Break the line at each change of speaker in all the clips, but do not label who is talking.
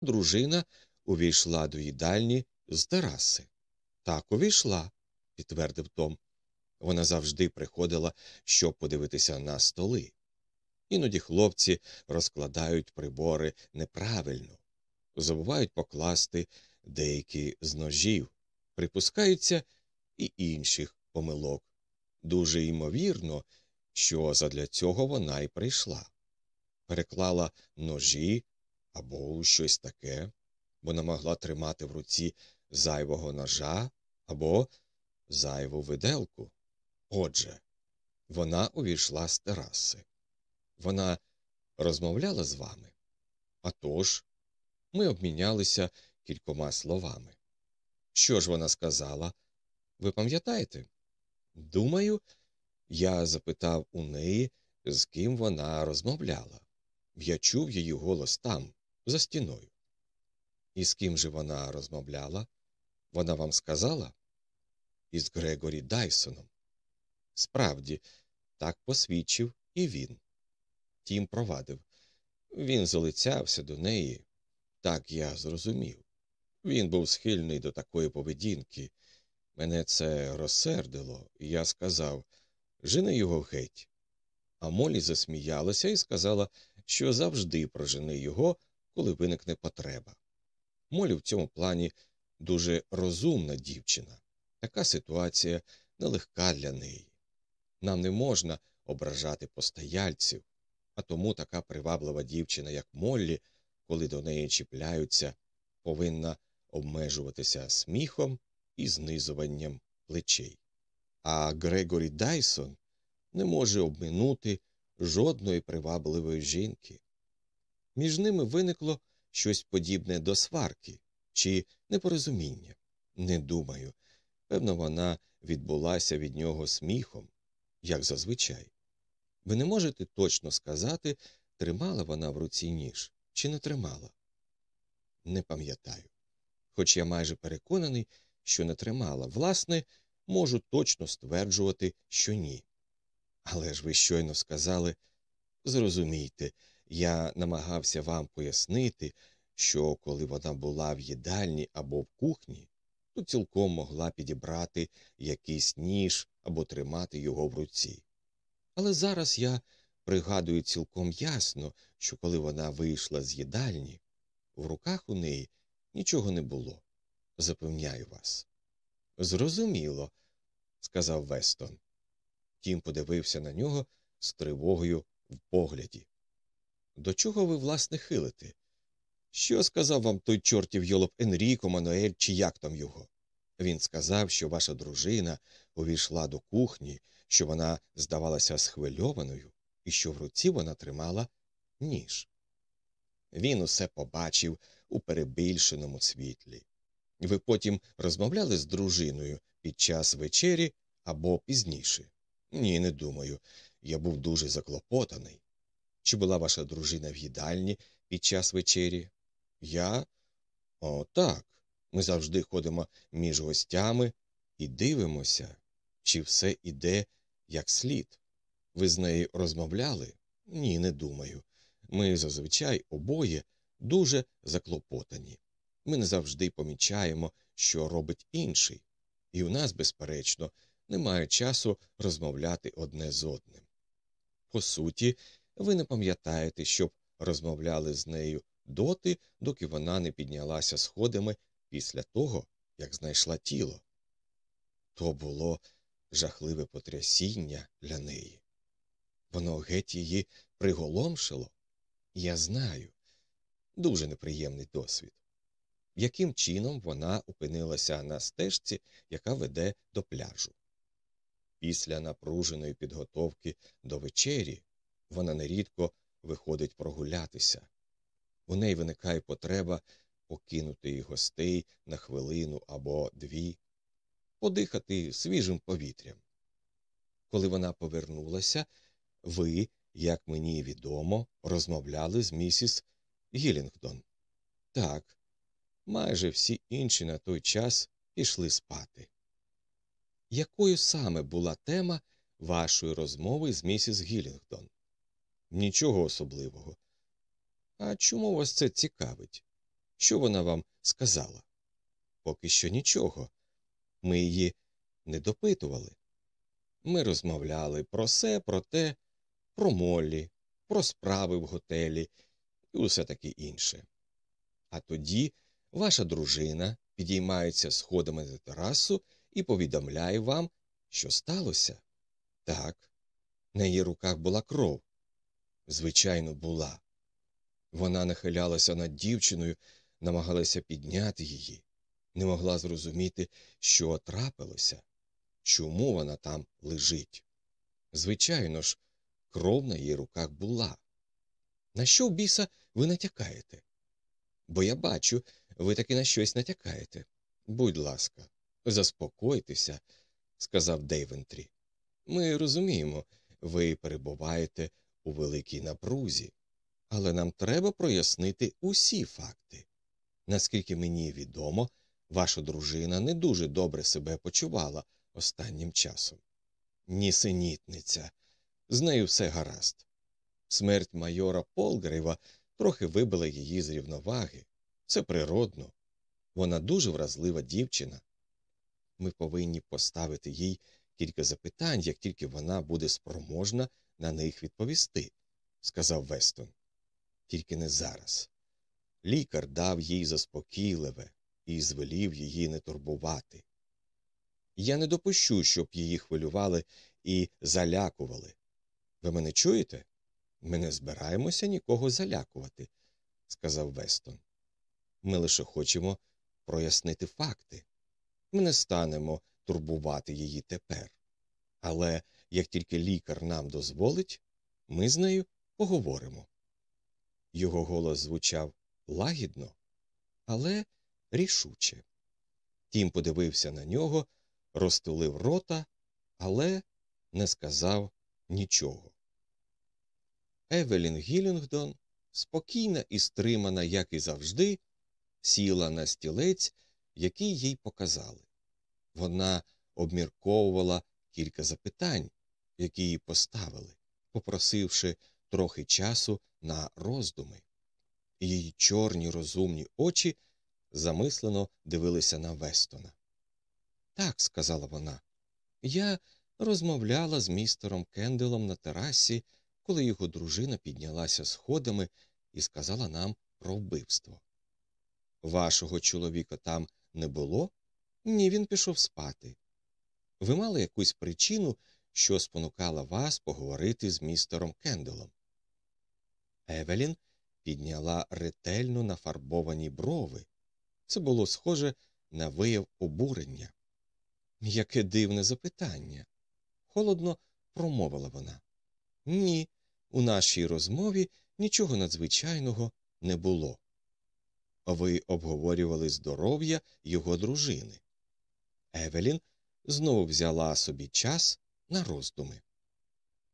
Дружина увійшла до їдальні з тераси. Так, увійшла, підтвердив Том. Вона завжди приходила, щоб подивитися на столи. Іноді хлопці розкладають прибори неправильно, забувають покласти деякі з ножів, припускаються і інших помилок. Дуже ймовірно, що задля цього вона й прийшла. Переклала ножі або щось таке, вона могла тримати в руці зайвого ножа або зайву виделку. Отже, вона увійшла з тераси. Вона розмовляла з вами. А тож, ми обмінялися кількома словами. Що ж вона сказала? Ви пам'ятаєте? Думаю, я запитав у неї, з ким вона розмовляла. Я чув її голос там, за стіною. І з ким же вона розмовляла? Вона вам сказала? Із Грегорі Дайсоном. Справді, так посвідчив і він. Тім провадив. Він залицявся до неї. Так я зрозумів. Він був схильний до такої поведінки. Мене це розсердило, і я сказав жени його геть. А Молі засміялася і сказала, що завжди прожени його, коли виникне потреба. Молі в цьому плані дуже розумна дівчина. Така ситуація нелегка для неї. Нам не можна ображати постояльців, а тому така приваблива дівчина, як Моллі, коли до неї чіпляються, повинна обмежуватися сміхом і знизуванням плечей. А Грегорі Дайсон не може обминути жодної привабливої жінки. Між ними виникло щось подібне до сварки чи непорозуміння. Не думаю. Певно, вона відбулася від нього сміхом, як зазвичай. Ви не можете точно сказати, тримала вона в руці ніж чи не тримала? Не пам'ятаю. Хоч я майже переконаний, що не тримала. Власне, можу точно стверджувати, що ні. Але ж ви щойно сказали зрозумійте, я намагався вам пояснити, що коли вона була в їдальні або в кухні, то цілком могла підібрати якийсь ніж або тримати його в руці. Але зараз я пригадую цілком ясно, що коли вона вийшла з їдальні, в руках у неї нічого не було. Запевняю вас. Зрозуміло, сказав Вестон. Тім подивився на нього з тривогою в погляді. До чого ви, власне, хилите? Що сказав вам той чортів йолоп Енріко, Мануель, чи як там його? Він сказав, що ваша дружина увійшла до кухні, що вона здавалася схвильованою, і що в руці вона тримала ніж. Він усе побачив у перебільшеному світлі. Ви потім розмовляли з дружиною під час вечері або пізніше? Ні, не думаю. Я був дуже заклопотаний. Чи була ваша дружина в їдальні під час вечері? Я? О, так. Ми завжди ходимо між гостями і дивимося, чи все іде як слід. Ви з нею розмовляли? Ні, не думаю. Ми зазвичай обоє дуже заклопотані. Ми не завжди помічаємо, що робить інший, і у нас, безперечно, немає часу розмовляти одне з одним. По суті, ви не пам'ятаєте, щоб розмовляли з нею доти, доки вона не піднялася сходами після того, як знайшла тіло. То було жахливе потрясіння для неї. Воно геть її приголомшило. Я знаю дуже неприємний досвід. Яким чином вона опинилася на стежці, яка веде до пляжу? Після напруженої підготовки до вечері вона нерідко виходить прогулятися. У неї виникає потреба покинути гостей на хвилину або дві, подихати свіжим повітрям. Коли вона повернулася, ви, як мені відомо, розмовляли з місіс Гілінгдон. Так, майже всі інші на той час пішли спати. Якою саме була тема вашої розмови з місіс Гілінгдон? Нічого особливого. А чому вас це цікавить? Що вона вам сказала? Поки що нічого. Ми її не допитували. Ми розмовляли про все, про те, про Моллі, про справи в готелі і усе таке інше. А тоді ваша дружина підіймається сходами на терасу і повідомляє вам, що сталося. Так, на її руках була кров. Звичайно, була. Вона нахилялася над дівчиною, намагалася підняти її, не могла зрозуміти, що трапилося, чому вона там лежить. Звичайно ж, кров на її руках була. На що біса ви натякаєте? Бо я бачу, ви таки на щось натякаєте. Будь ласка, заспокойтеся, сказав Дейвентрі. Ми розуміємо, ви перебуваєте у великій напрузі, але нам треба прояснити усі факти. Наскільки мені відомо, ваша дружина не дуже добре себе почувала останнім часом. Нісенітниця, з нею все гаразд. Смерть майора Полгрейва трохи вибила її з рівноваги. Це природно. Вона дуже вразлива дівчина. Ми повинні поставити їй кілька запитань, як тільки вона буде спроможна на них відповісти, сказав Вестон. Тільки не зараз. Лікар дав їй заспокійливе і звелів її не турбувати. Я не допущу, щоб її хвилювали і залякували. Ви мене чуєте? Ми не збираємося нікого залякувати, сказав Вестон. Ми лише хочемо прояснити факти. Ми не станемо турбувати її тепер. Але як тільки лікар нам дозволить, ми з нею поговоримо. Його голос звучав лагідно, але рішуче. Тім подивився на нього, розтулив рота, але не сказав нічого. Евелін Гілінгдон, спокійна і стримана, як і завжди, сіла на стілець, який їй показали. Вона обмірковувала кілька запитань, які їй поставили, попросивши трохи часу на роздуми. Її чорні розумні очі замислено дивилися на Вестона. Так, сказала вона, я розмовляла з містером Кенделом на терасі, коли його дружина піднялася сходами і сказала нам про вбивство. Вашого чоловіка там не було? Ні, він пішов спати. Ви мали якусь причину, що спонукала вас поговорити з містером Кенделом? Евелін підняла ретельно нафарбовані брови. Це було схоже на вияв обурення. Яке дивне запитання. Холодно промовила вона. Ні, у нашій розмові нічого надзвичайного не було. Ви обговорювали здоров'я його дружини. Евелін знову взяла собі час на роздуми.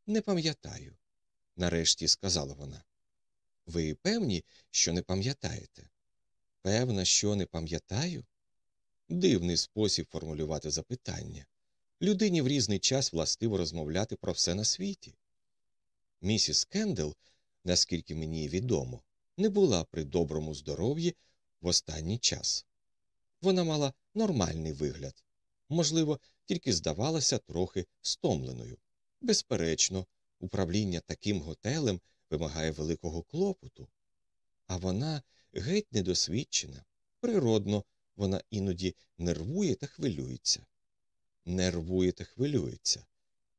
Не пам'ятаю, нарешті сказала вона. Ви певні, що не пам'ятаєте? Певна, що не пам'ятаю? Дивний спосіб формулювати запитання. Людині в різний час властиво розмовляти про все на світі. Місіс Кендел, наскільки мені відомо, не була при доброму здоров'ї в останній час. Вона мала нормальний вигляд, можливо, тільки здавалася трохи стомленою. Безперечно, управління таким готелем вимагає великого клопоту, а вона геть недосвідчена. Природно, вона іноді нервує та хвилюється. Нервує та хвилюється,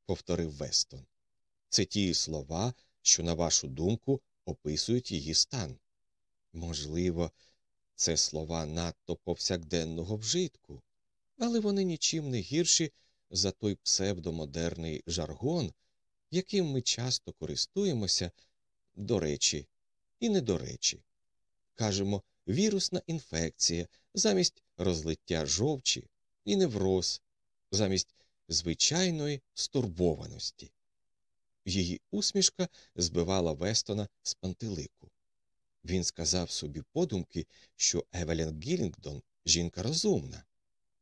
повторив Вестон. Це ті слова, що, на вашу думку, описують її стан. Можливо, це слова надто повсякденного вжитку, але вони нічим не гірші за той псевдомодерний жаргон, яким ми часто користуємося, до речі, і не до речі. Кажемо, вірусна інфекція замість розлиття жовчі і невроз, замість звичайної стурбованості. Її усмішка збивала Вестона з пантелику. Він сказав собі подумки, що Евелін Гілінгдон жінка розумна.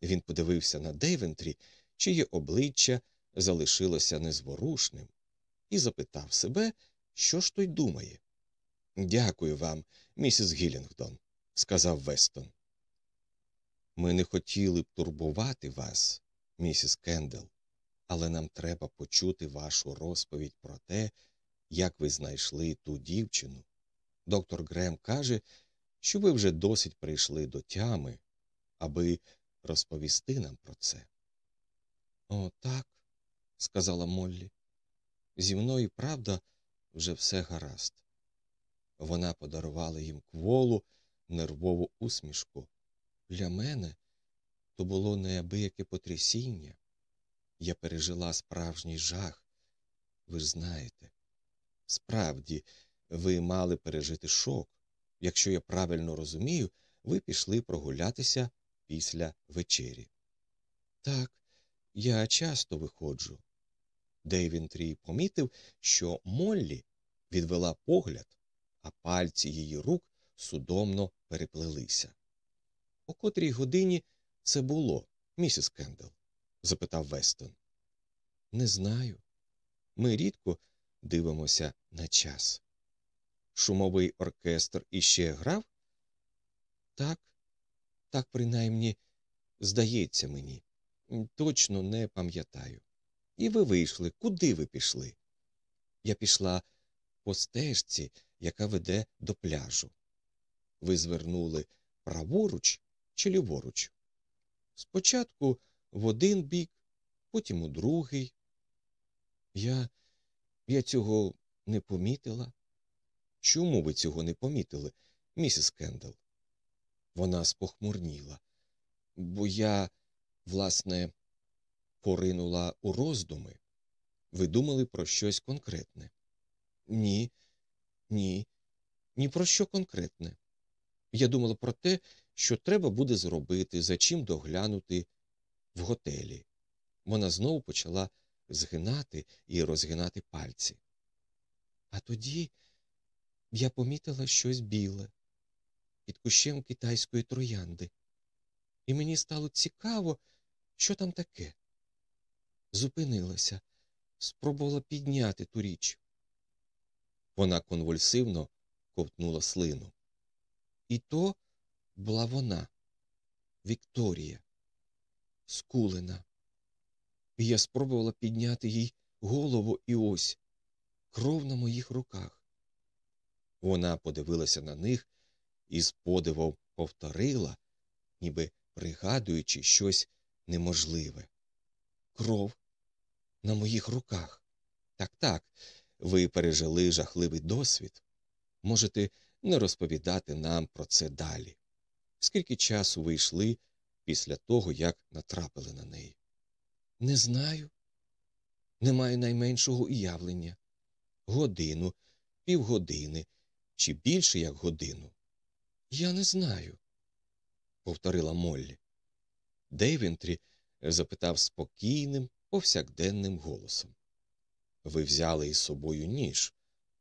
Він подивився на Дейвентрі, чиє обличчя залишилося незворушним, і запитав себе, що ж той думає. Дякую вам, місіс Гілінгдон. сказав Вестон. Ми не хотіли б турбувати вас, місіс Кендел, але нам треба почути вашу розповідь про те, як ви знайшли ту дівчину. Доктор Грем каже, що ви вже досить прийшли до тями, аби розповісти нам про це. О, так, сказала Моллі. Зі мною, правда, вже все гаразд. Вона подарувала їм кволу, нервову усмішку. Для мене то було неабияке потрясіння. Я пережила справжній жах. Ви ж знаєте. Справді, ви мали пережити шок. Якщо я правильно розумію, ви пішли прогулятися після вечері. Так, я часто виходжу. Дейвінтрій помітив, що Моллі відвела погляд, а пальці її рук судомно переплелися. О котрій годині це було, місіс Кендел? запитав Вестон. Не знаю. Ми рідко дивимося на час. Шумовий оркестр іще грав? Так, так принаймні здається мені. Точно не пам'ятаю. І ви вийшли. Куди ви пішли? Я пішла по стежці, яка веде до пляжу. Ви звернули праворуч чи ліворуч? Спочатку в один бік, потім у другий. Я, Я цього не помітила. Чому ви цього не помітили, місіс Кендал? Вона спохмурніла, бо я, власне, поринула у роздуми. Ви думали про щось конкретне? Ні, ні, ні про що конкретне. Я думала про те, що треба буде зробити, за чим доглянути в готелі. Вона знову почала згинати і розгинати пальці. А тоді я помітила щось біле під кущем китайської троянди, і мені стало цікаво, що там таке. Зупинилася, спробувала підняти ту річ. Вона конвульсивно ковтнула слину. І то була вона, Вікторія, скулена. І я спробувала підняти їй голову і ось кров на моїх руках. Вона подивилася на них і з подивом повторила, ніби пригадуючи щось неможливе. Кров на моїх руках. Так, так, ви пережили жахливий досвід. Можете не розповідати нам про це далі. Скільки часу ви йшли після того, як натрапили на неї? Не знаю. Не маю найменшого уявлення. Годину, півгодини чи більше як годину. Я не знаю, повторила Моллі. Дейвентрі запитав спокійним, повсякденним голосом. Ви взяли із собою ніж,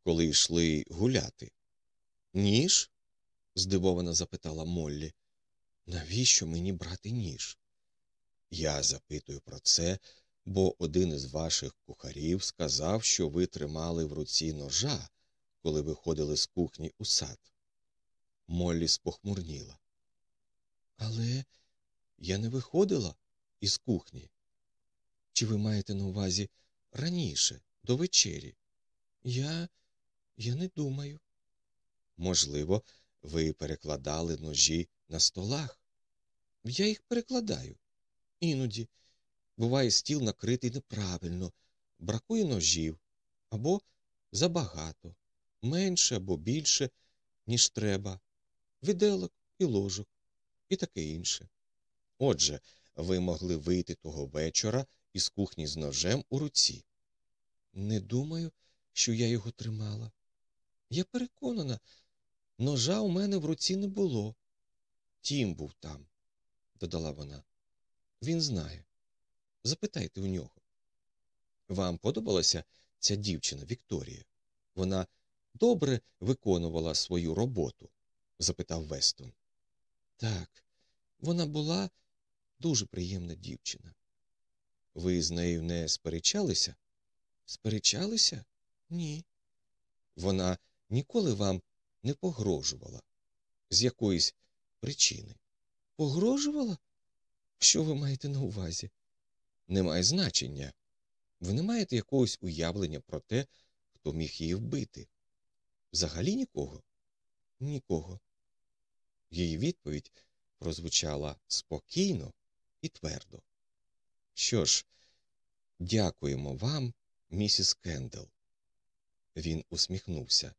коли йшли гуляти. Ніж? здивовано запитала Моллі. Навіщо мені брати ніж? Я запитую про це, бо один із ваших кухарів сказав, що ви тримали в руці ножа, коли виходили з кухні у сад. Моллі спохмурніла. Але я не виходила із кухні. Чи ви маєте на увазі раніше, до вечері? Я. я не думаю. Можливо, ви перекладали ножі на столах. Я їх перекладаю. Іноді. Буває, стіл накритий неправильно, бракує ножів або забагато, менше або більше, ніж треба, виделок і ложок, і таке інше. Отже, ви могли вийти того вечора із кухні з ножем у руці. Не думаю, що я його тримала. Я переконана, ножа у мене в руці не було. Тім був там, додала вона. Він знає. Запитайте у нього. Вам подобалася ця дівчина Вікторія? Вона добре виконувала свою роботу? Запитав Вестон. Так, вона була дуже приємна дівчина. Ви з нею не сперечалися? Сперечалися? Ні. Вона ніколи вам не погрожувала з якоїсь причини. Погрожувала? Що ви маєте на увазі? Немає значення. Ви не маєте якогось уявлення про те, хто міг її вбити. Взагалі нікого? Нікого. Її відповідь прозвучала спокійно і твердо. Що ж, дякуємо вам, місіс Кендел. Він усміхнувся.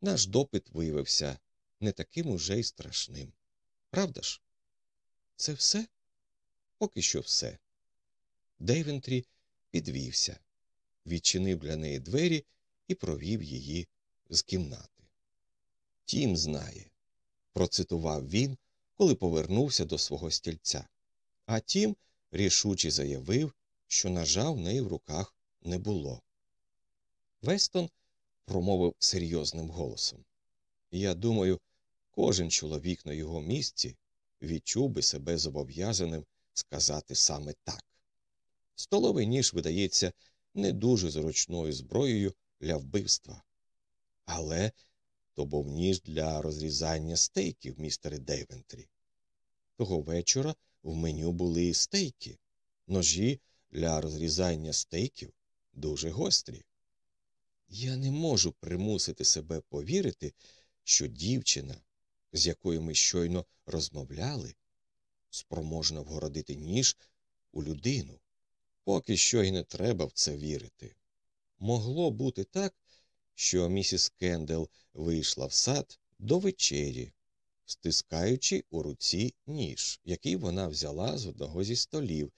Наш допит виявився не таким уже й страшним. Правда ж? Це все? Поки що все. Дейвентрі підвівся, відчинив для неї двері і провів її з кімнати. Тім знає, процитував він, коли повернувся до свого стільця. А тім рішуче заявив, що ножа в неї в руках не було. Вестон промовив серйозним голосом. Я думаю, кожен чоловік на його місці відчув би себе зобов'язаним сказати саме так. Столовий ніж видається не дуже зручною зброєю для вбивства. Але то був ніж для розрізання стейків, містере Дейвентрі. Того вечора в меню були стейки, ножі для розрізання стейків дуже гострі. Я не можу примусити себе повірити, що дівчина, з якою ми щойно розмовляли, спроможна вгородити ніж у людину. Поки що й не треба в це вірити. Могло бути так, що місіс Кендел вийшла в сад до вечері, стискаючи у руці ніж, який вона взяла з одного зі столів,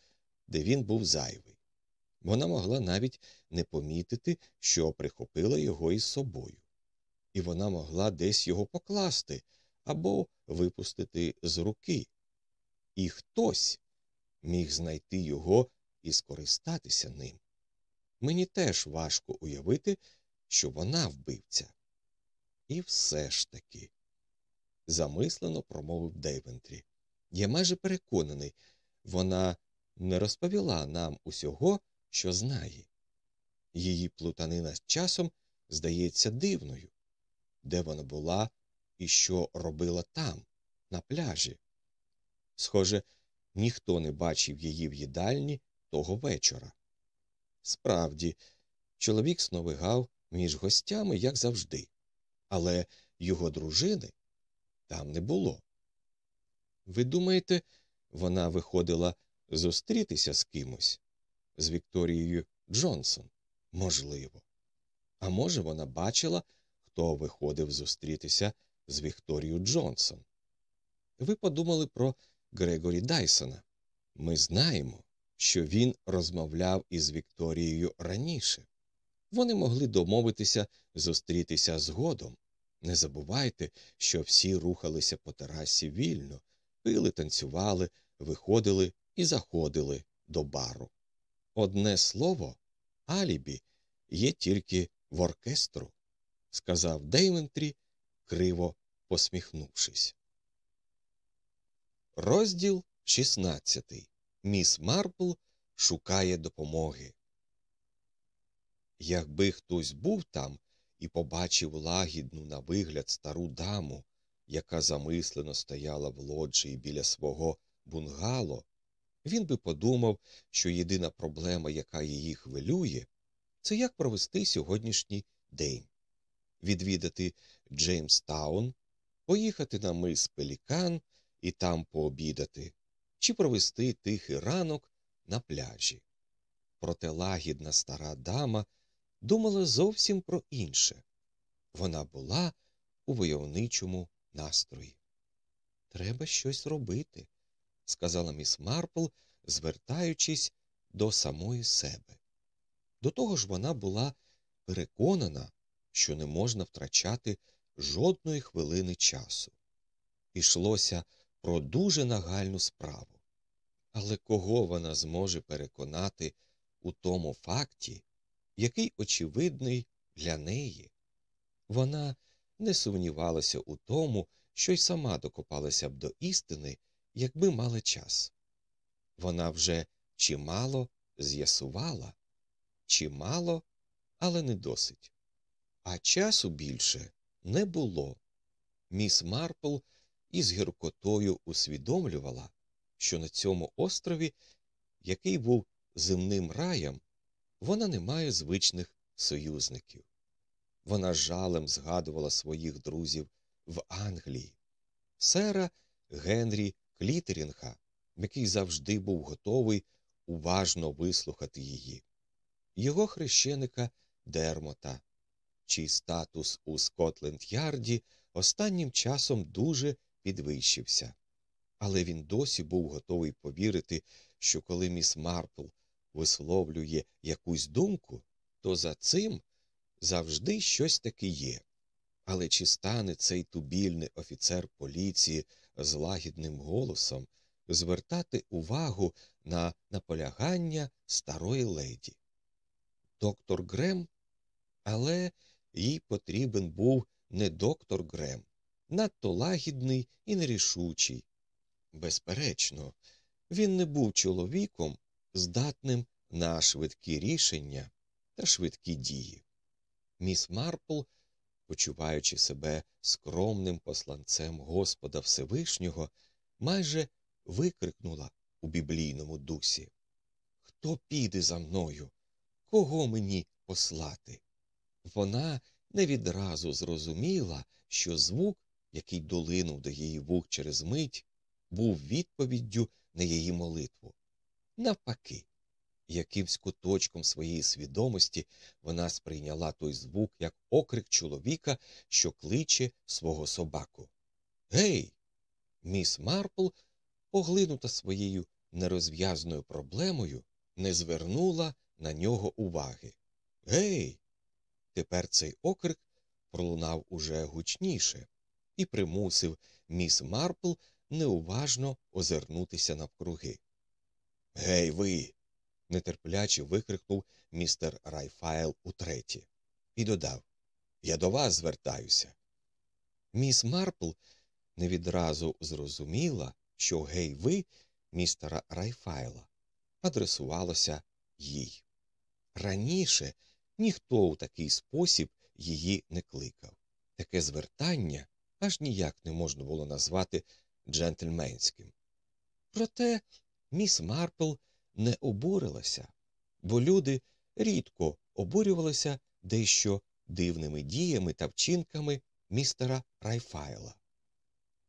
де він був зайвий. Вона могла навіть не помітити, що прихопила його із собою, і вона могла десь його покласти або випустити з руки. І хтось міг знайти його і скористатися ним. Мені теж важко уявити, що вона вбивця. І все ж таки, замислено промовив Дейвентрі. Я майже переконаний, вона не розповіла нам усього, що знає. Її плутанина з часом здається дивною, де вона була і що робила там, на пляжі. Схоже, ніхто не бачив її в їдальні того вечора. Справді, чоловік сновигав між гостями, як завжди, але його дружини там не було. Ви думаєте, вона виходила зустрітися з кимось, з Вікторією Джонсон? Можливо. А може, вона бачила, хто виходив зустрітися з Вікторією Джонсон. Ви подумали про Грегорі Дайсона. Ми знаємо, що він розмовляв із Вікторією раніше. Вони могли домовитися зустрітися згодом. Не забувайте, що всі рухалися по терасі вільно, пили, танцювали, виходили і заходили до бару. Одне слово, алібі є тільки в оркестру, сказав Дейментрі, криво посміхнувшись. Розділ 16. Міс Марпл шукає допомоги. Якби хтось був там і побачив лагідну на вигляд стару даму, яка замислено стояла в лоджії біля свого бунгало, він би подумав, що єдина проблема, яка її хвилює, це як провести сьогоднішній день, відвідати Джеймстаун, поїхати на мис Пелікан і там пообідати, чи провести тихий ранок на пляжі. Проте лагідна стара дама думала зовсім про інше вона була у войовничому настрої. Треба щось робити, сказала міс Марпл, звертаючись до самої себе. До того ж вона була переконана, що не можна втрачати жодної хвилини часу. Ішлося про дуже нагальну справу. Але кого вона зможе переконати у тому факті, який очевидний для неї? Вона не сумнівалася у тому, що й сама докопалася б до істини, якби мала час. Вона вже чимало з'ясувала, чимало, але не досить. А часу більше не було. Міс Марпл і з гіркотою усвідомлювала, що на цьому острові, який був земним раєм, вона не має звичних союзників. Вона жалем згадувала своїх друзів в Англії, сера Генрі Клітерінга, який завжди був готовий уважно вислухати її, його хрещеника Дермота, чий статус у Скотленд Ярді останнім часом дуже підвищився. Але він досі був готовий повірити, що коли міс Марпл висловлює якусь думку, то за цим завжди щось таки є. Але чи стане цей тубільний офіцер поліції з лагідним голосом звертати увагу на наполягання старої леді? Доктор Грем, але їй потрібен був не доктор Грем, надто лагідний і нерішучий. Безперечно, він не був чоловіком, здатним на швидкі рішення та швидкі дії. Міс Марпл, почуваючи себе скромним посланцем Господа Всевишнього, майже викрикнула у біблійному дусі Хто піде за мною? Кого мені послати? Вона не відразу зрозуміла, що звук, який долинув до її вух через мить, був відповіддю на її молитву. Навпаки, якимсь куточком своєї свідомості вона сприйняла той звук як окрик чоловіка, що кличе свого собаку. Гей! Міс Марпл, поглинута своєю нерозв'язною проблемою, не звернула на нього уваги. Гей! Тепер цей окрик пролунав уже гучніше і примусив міс Марпл неуважно озирнутися навкруги. Гей, ви. нетерпляче викрикнув містер Райфайл утретє, і додав Я до вас звертаюся. Міс Марпл не відразу зрозуміла, що гей ви містера Райфайла адресувалося їй. Раніше ніхто у такий спосіб її не кликав. Таке звертання аж ніяк не можна було назвати джентльменським. Проте міс Марпл не обурилася, бо люди рідко обурювалися дещо дивними діями та вчинками містера Райфайла.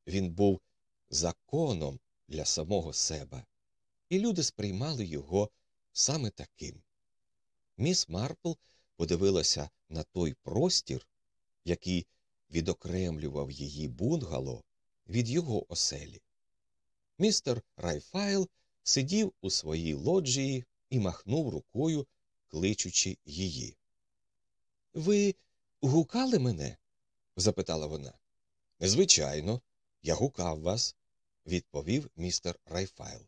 Він був законом для самого себе, і люди сприймали його саме таким. Міс Марпл подивилася на той простір, який відокремлював її бунгало від його оселі. Містер Райфайл сидів у своїй лоджії і махнув рукою, кличучи її. Ви гукали мене? запитала вона. Звичайно, я гукав вас, відповів містер Райфайл.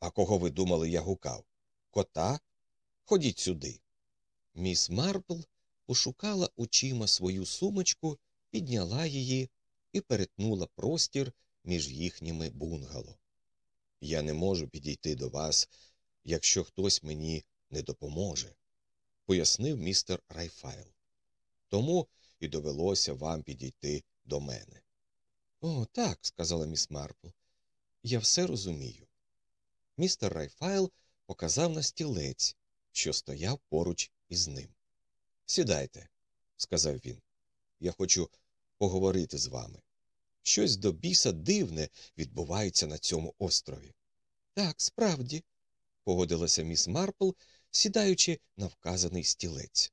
А кого ви думали, я гукав? Кота? Ходіть сюди. Міс Марпл пошукала очима свою сумочку, підняла її і перетнула простір між їхніми бунгало. Я не можу підійти до вас, якщо хтось мені не допоможе, пояснив містер Райфайл. Тому і довелося вам підійти до мене. О, так, сказала міс Марпл. Я все розумію. Містер Райфайл показав на стілець, що стояв поруч із ним. Сідайте, сказав він. Я хочу поговорити з вами. Щось до біса дивне відбувається на цьому острові. Так, справді, погодилася міс Марпл, сідаючи на вказаний стілець.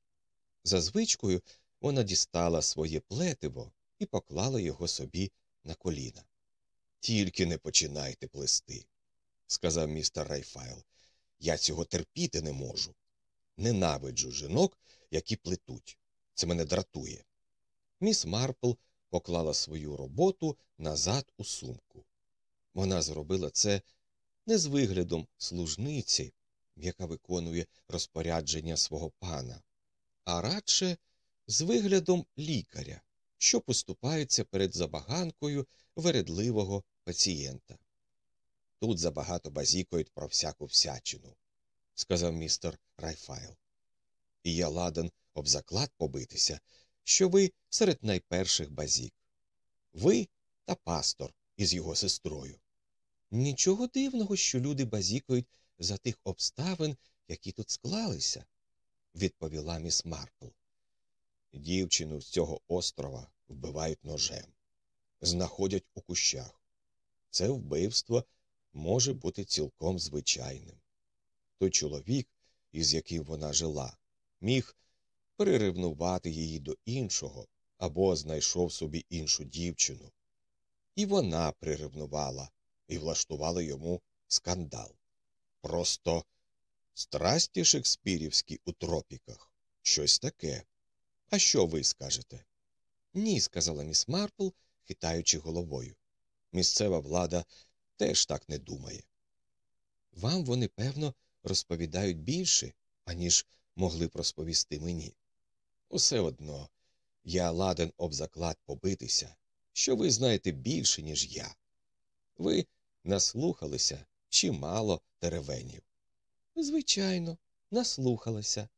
За звичкою вона дістала своє плетиво і поклала його собі на коліна. Тільки не починайте плести, сказав містер Райфайл. Я цього терпіти не можу. Ненавиджу жінок, які плетуть. Це мене дратує. Міс Марпл поклала свою роботу назад у сумку. Вона зробила це не з виглядом служниці, яка виконує розпорядження свого пана, а радше з виглядом лікаря, що поступається перед забаганкою вередливого пацієнта. Тут забагато базікають про всяку всячину, сказав містер Райфайл. І я ладен об заклад побитися, що ви серед найперших базік. Ви та пастор із його сестрою. Нічого дивного, що люди базікають за тих обставин, які тут склалися, відповіла міс Марпл. Дівчину з цього острова вбивають ножем, знаходять у кущах. Це вбивство може бути цілком звичайним. Той чоловік, із яким вона жила, міг переревнувати її до іншого або знайшов собі іншу дівчину. І вона приревнувала і влаштувала йому скандал. Просто страсті шекспірівські у тропіках щось таке. А що ви скажете? Ні, сказала міс Марпл, хитаючи головою. Місцева влада теж так не думає. Вам вони, певно, розповідають більше, аніж могли б розповісти мені. Усе одно я ладен об заклад побитися, що ви знаєте більше, ніж я. Ви наслухалися чимало теревенів. Звичайно, наслухалася,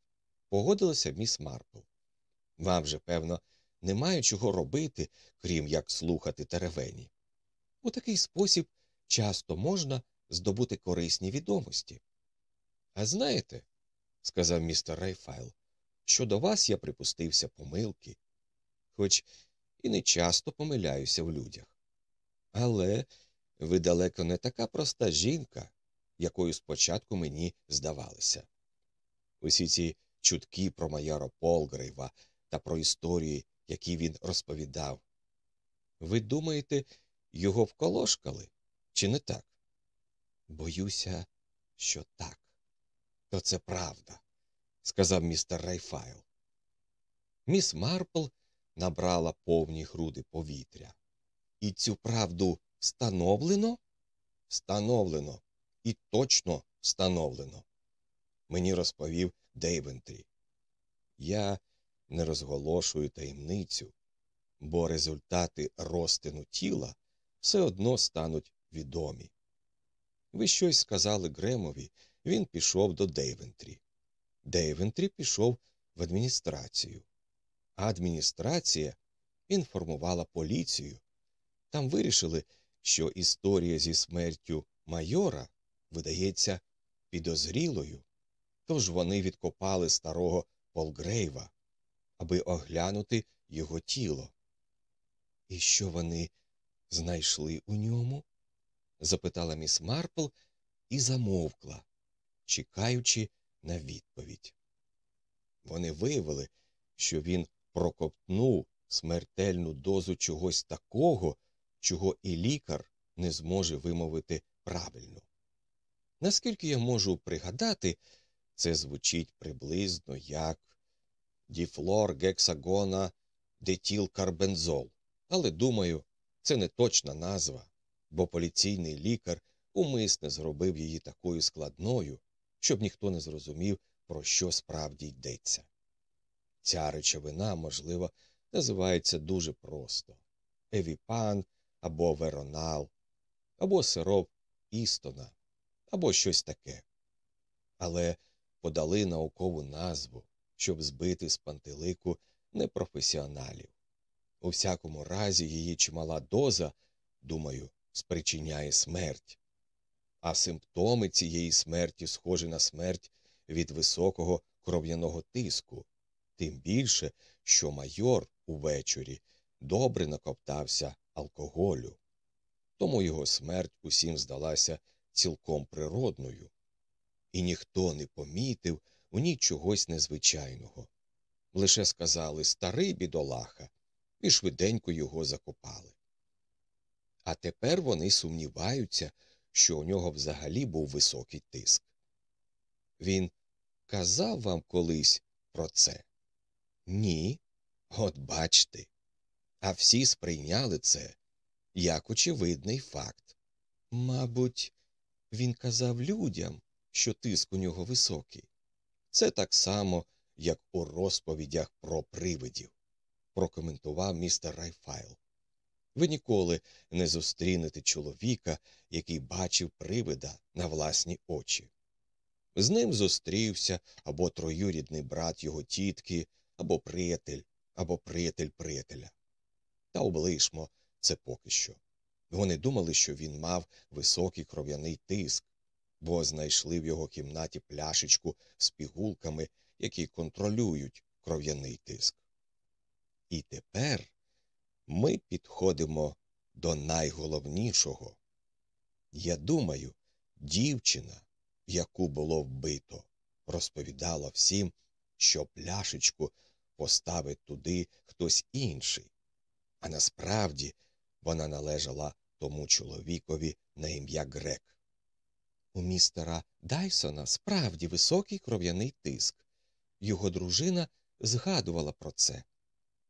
погодилася міс Марпл. Вам же, певно, немає чого робити, крім як слухати теревені. У такий спосіб часто можна здобути корисні відомості. А знаєте, сказав містер Райфайл, що до вас я припустився помилки, хоч і не часто помиляюся в людях. Але ви далеко не така проста жінка, якою спочатку мені здавалося. Усі ці чутки про майора Полгрейва та про історії, які він розповідав. Ви думаєте, його вколошкали, чи не так? Боюся, що так. То це правда, сказав містер Райфайл. Міс Марпл набрала повні груди повітря. І цю правду встановлено? Встановлено. І точно встановлено. Мені розповів Дейвентрі. Я не розголошую таємницю, бо результати розтину тіла все одно стануть відомі. Ви щось сказали Гремові, він пішов до Дейвентрі. Дейвентрі пішов в адміністрацію, а адміністрація інформувала поліцію. Там вирішили, що історія зі смертю майора видається підозрілою, тож вони відкопали старого Полгрейва, аби оглянути його тіло. І що вони знайшли у ньому? запитала міс Марпл і замовкла, чекаючи на відповідь. Вони виявили, що він прокопнув смертельну дозу чогось такого, чого і лікар не зможе вимовити правильно. Наскільки я можу пригадати, це звучить приблизно як діфлор гексагона детілкарбензол, але думаю, це не точна назва, бо поліційний лікар умисне зробив її такою складною, щоб ніхто не зрозумів, про що справді йдеться. Ця речовина, можливо, називається дуже просто евіпан або веронал, або сироп істона, або щось таке. Але подали наукову назву, щоб збити з пантелику непрофесіоналів. У всякому разі, її чимала доза, думаю, спричиняє смерть, а симптоми цієї смерті схожі на смерть від високого кров'яного тиску, тим більше, що майор увечері добре накоптався алкоголю. Тому його смерть усім здалася цілком природною, і ніхто не помітив у ній чогось незвичайного. Лише сказали старий бідолаха, і швиденько його закопали. А тепер вони сумніваються, що у нього взагалі був високий тиск. Він казав вам колись про це? Ні. От бачте. А всі сприйняли це як очевидний факт. Мабуть, він казав людям, що тиск у нього високий. Це так само, як у розповідях про привидів, прокоментував містер Райфайл. Ви ніколи не зустрінете чоловіка, який бачив привида на власні очі. З ним зустрівся або троюрідний брат його тітки, або приятель, або приятель приятеля. Та облишмо Це поки що. Вони думали, що він мав високий кров'яний тиск, бо знайшли в його кімнаті пляшечку з пігулками, які контролюють кров'яний тиск. І тепер ми підходимо до найголовнішого. Я думаю, дівчина, яку було вбито, розповідала всім, що пляшечку поставить туди хтось інший, а насправді вона належала тому чоловікові на ім'я Грек. У містера Дайсона справді високий кров'яний тиск. Його дружина згадувала про це,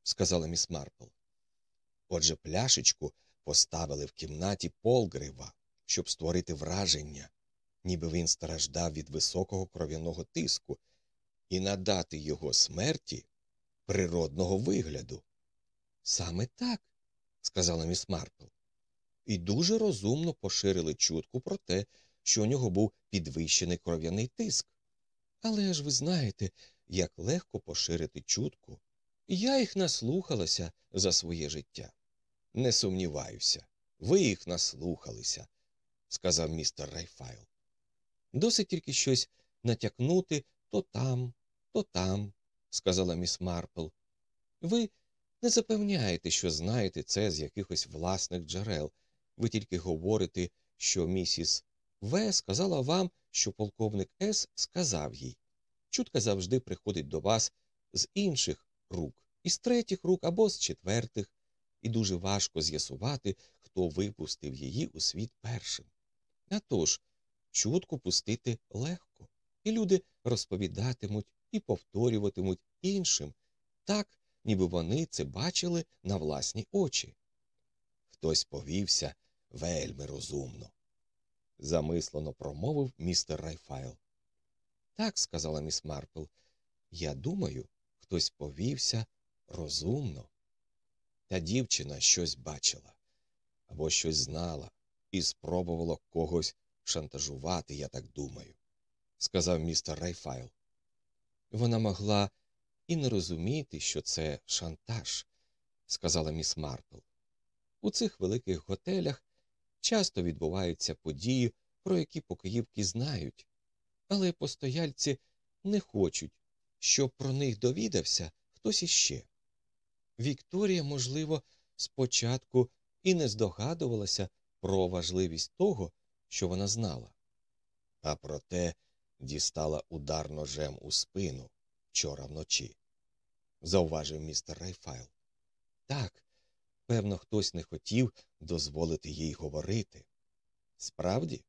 сказала міс Марпл. Отже, пляшечку поставили в кімнаті Полгрива, щоб створити враження, ніби він страждав від високого кров'яного тиску, і надати його смерті природного вигляду. Саме так, сказала міс Марпл. І дуже розумно поширили чутку про те, що у нього був підвищений кров'яний тиск. Але ж ви знаєте, як легко поширити чутку. Я їх наслухалася за своє життя. Не сумніваюся, ви їх наслухалися, сказав містер Райфайл. Досить тільки щось натякнути то там, то там, сказала міс Марпл. Ви не запевняєте, що знаєте це з якихось власних джерел. Ви тільки говорите, що місіс В сказала вам, що полковник С сказав їй. Чутка завжди приходить до вас з інших рук, із третіх рук або з четвертих, і дуже важко з'ясувати, хто випустив її у світ першим. А тож, чутку пустити легко, і люди розповідатимуть і повторюватимуть іншим, так, ніби вони це бачили на власні очі. Хтось повівся вельми розумно. Замислено промовив містер Райфайл. Так, сказала міс Марпл, я думаю, хтось повівся розумно. Та дівчина щось бачила або щось знала і спробувала когось шантажувати, я так думаю, сказав містер Райфайл. Вона могла і не розуміти, що це шантаж, сказала міс Марпл. У цих великих готелях часто відбуваються події, про які покоївки знають, але постояльці не хочуть, щоб про них довідався хтось іще. Вікторія, можливо, спочатку і не здогадувалася про важливість того, що вона знала, а проте дістала удар ножем у спину вчора вночі, зауважив містер Райфайл. Так, певно, хтось не хотів дозволити їй говорити. Справді,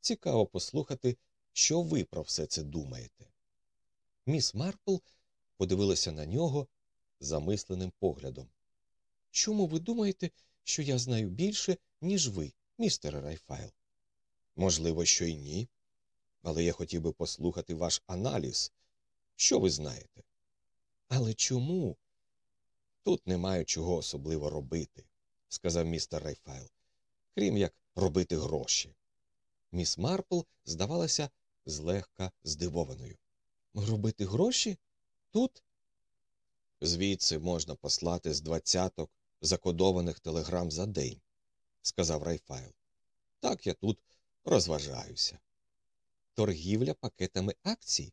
цікаво послухати, що ви про все це думаєте. Міс Марпл подивилася на нього замисленим поглядом. Чому ви думаєте, що я знаю більше, ніж ви, містере Райфайл? Можливо, що й ні. Але я хотів би послухати ваш аналіз. Що ви знаєте? Але чому? Тут немає чого особливо робити, сказав містер Райфайл, крім як робити гроші. Міс Марпл здавалася злегка здивованою. Робити гроші? Тут? Звідси можна послати з двадцяток закодованих телеграм за день, сказав Райфайл. Так я тут розважаюся. Торгівля пакетами акцій?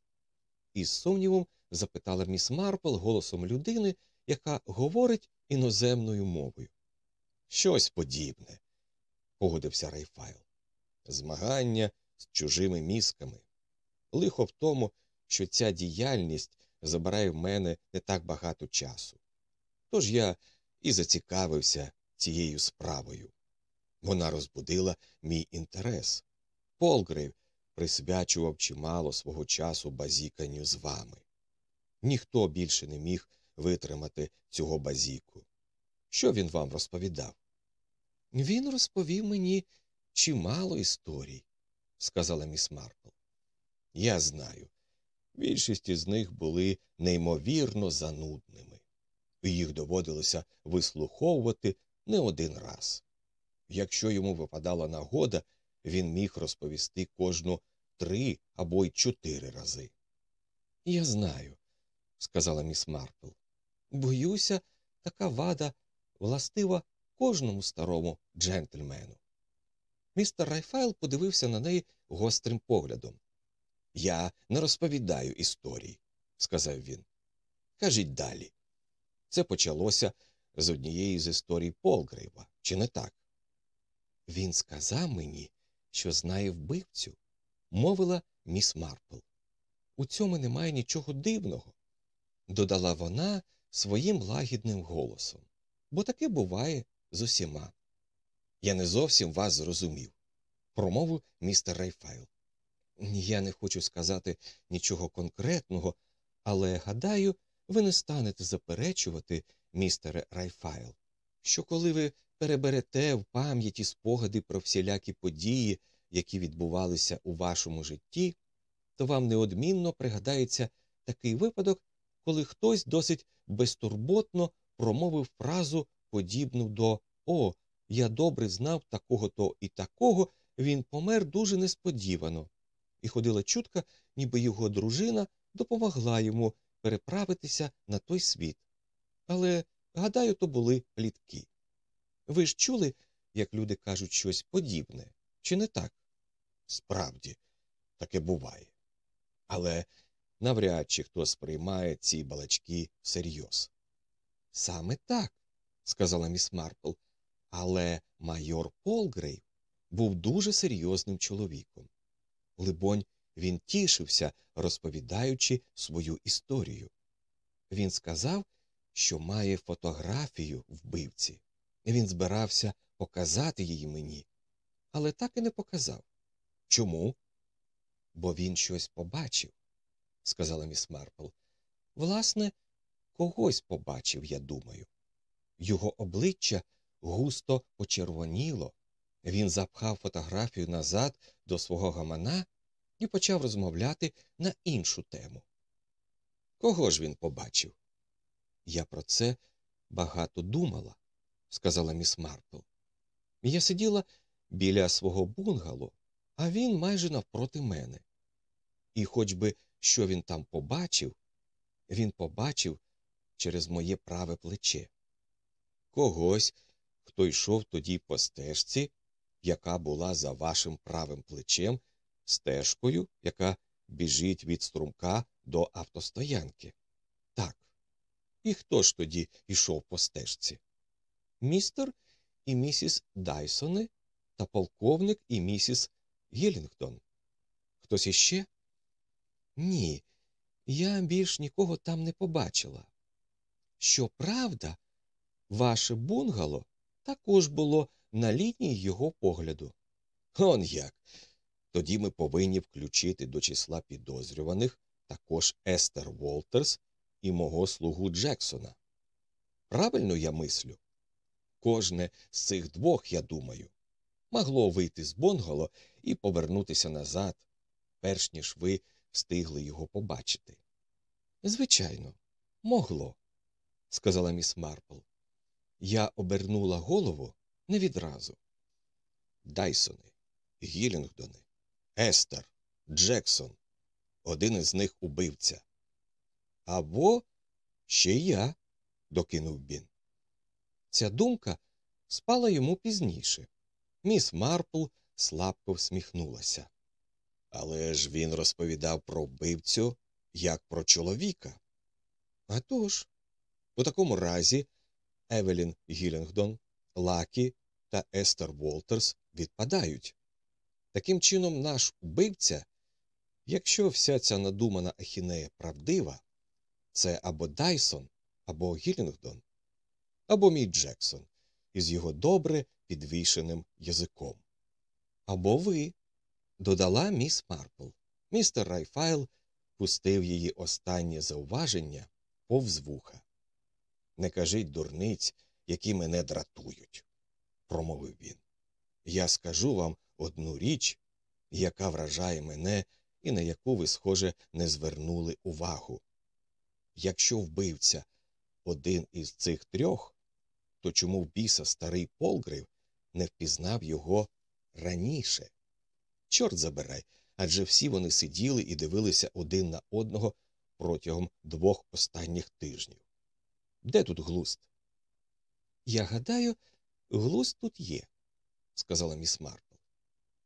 Із сумнівом запитала міс Марпл голосом людини, яка говорить іноземною мовою. Щось подібне, погодився Райфайл. Змагання з чужими мізками. Лихо в тому, що ця діяльність забирає в мене не так багато часу. Тож я і зацікавився цією справою. Вона розбудила мій інтерес. Полгрейв присвячував чимало свого часу базіканню з вами. Ніхто більше не міг витримати цього базіку. Що він вам розповідав? Він розповів мені чимало історій, сказала міс Марпл. Я знаю. Більшість із них були неймовірно занудними, і їх доводилося вислуховувати не один раз. Якщо йому випадала нагода, він міг розповісти кожну три або й чотири рази. Я знаю, сказала міс Марпл. Боюся, така вада властива кожному старому джентльмену. Містер Райфайл подивився на неї гострим поглядом. Я не розповідаю історій, сказав він. Кажіть далі. Це почалося з однієї з історій Полгрейва, чи не так? Він сказав мені, що знає вбивцю, мовила міс Марпл. У цьому немає нічого дивного, додала вона своїм лагідним голосом, бо таке буває з усіма. Я не зовсім вас зрозумів, промовив містер Райфайл. Я не хочу сказати нічого конкретного, але гадаю, ви не станете заперечувати, містере Райфайл, що коли ви переберете в пам'яті спогади про всілякі події, які відбувалися у вашому житті, то вам неодмінно пригадається такий випадок, коли хтось досить безтурботно промовив фразу, подібну до О, я добре знав такого то і такого, він помер дуже несподівано. І ходила чутка, ніби його дружина допомогла йому переправитися на той світ. Але, гадаю, то були плітки. Ви ж чули, як люди кажуть щось подібне, чи не так? Справді, таке буває. Але навряд чи хто сприймає ці балачки всерйоз. Саме так, сказала міс Марпл, але майор Полгрейв був дуже серйозним чоловіком. Либонь, він тішився, розповідаючи свою історію. Він сказав, що має фотографію вбивці. Він збирався показати її мені, але так і не показав. Чому? Бо він щось побачив, сказала міс Марпл. Власне, когось побачив, я думаю. Його обличчя густо почервоніло. Він запхав фотографію назад до свого гамана і почав розмовляти на іншу тему. Кого ж він побачив? Я про це багато думала, сказала міс Марпл. Я сиділа біля свого бунгало, а він майже навпроти мене. І хоч би що він там побачив, він побачив через моє праве плече. Когось, хто йшов тоді по стежці, яка була за вашим правим плечем, стежкою, яка біжить від струмка до автостоянки. Так. І хто ж тоді йшов по стежці? Містер і місіс Дайсони та полковник і місіс Гілінгтон. Хтось іще? Ні, я більш нікого там не побачила. Щоправда, ваше бунгало також було на лінії його погляду. Он як. Тоді ми повинні включити до числа підозрюваних також Естер Волтерс і мого слугу Джексона. Правильно я мислю? Кожне з цих двох, я думаю, могло вийти з Бонгало і повернутися назад, перш ніж ви встигли його побачити. Звичайно, могло, сказала міс Марпл. Я обернула голову не відразу. Дайсони, Гілінгдони, Естер, Джексон. Один із них убивця. Або ще я, докинув він. Ця думка спала йому пізніше. Міс Марпл слабко всміхнулася. Але ж він розповідав про вбивцю як про чоловіка. Отож, у такому разі Евелін Гілінгдон, Лакі та Естер Волтерс відпадають. Таким чином, наш убивця, якщо вся ця надумана ахінея правдива, це або Дайсон, або Гілінгдон, або мій Джексон із його добре підвішеним язиком. Або ви, додала міс Марпл. Містер Райфайл пустив її останнє зауваження повз вуха. Не кажіть дурниць, які мене дратують, промовив він. Я скажу вам одну річ, яка вражає мене і на яку ви, схоже, не звернули увагу. Якщо вбивця один із цих трьох, то чому в біса старий Полгрив не впізнав його раніше? Чорт забирай, адже всі вони сиділи і дивилися один на одного протягом двох останніх тижнів. Де тут глуст? Я гадаю, глузд тут є, сказала міс Марпл.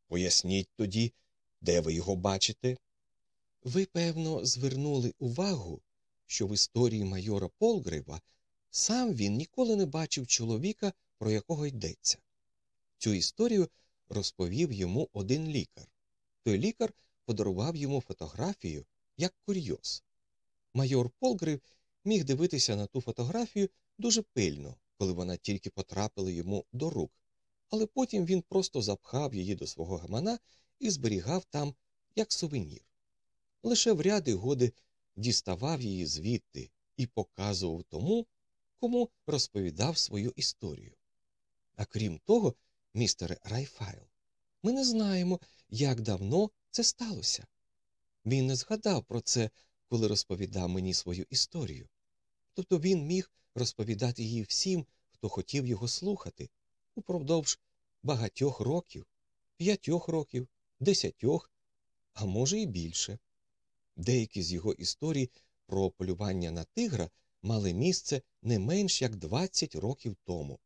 Поясніть тоді, де ви його бачите. Ви, певно, звернули увагу, що в історії майора Полгрейва сам він ніколи не бачив чоловіка, про якого йдеться. Цю історію розповів йому один лікар. Той лікар подарував йому фотографію як курйоз. Майор Полгрив міг дивитися на ту фотографію дуже пильно, коли вона тільки потрапила йому до рук, але потім він просто запхав її до свого гамана і зберігав там як сувенір. Лише в ряди годи діставав її звідти і показував тому, кому розповідав свою історію. А крім того, містере Райфайл, ми не знаємо, як давно це сталося. Він не згадав про це, коли розповідав мені свою історію. Тобто він міг розповідати її всім, хто хотів його слухати, упродовж багатьох років, п'ятьох років, десятьох, а може, і більше. Деякі з його історій про полювання на тигра мали місце не менш як 20 років тому.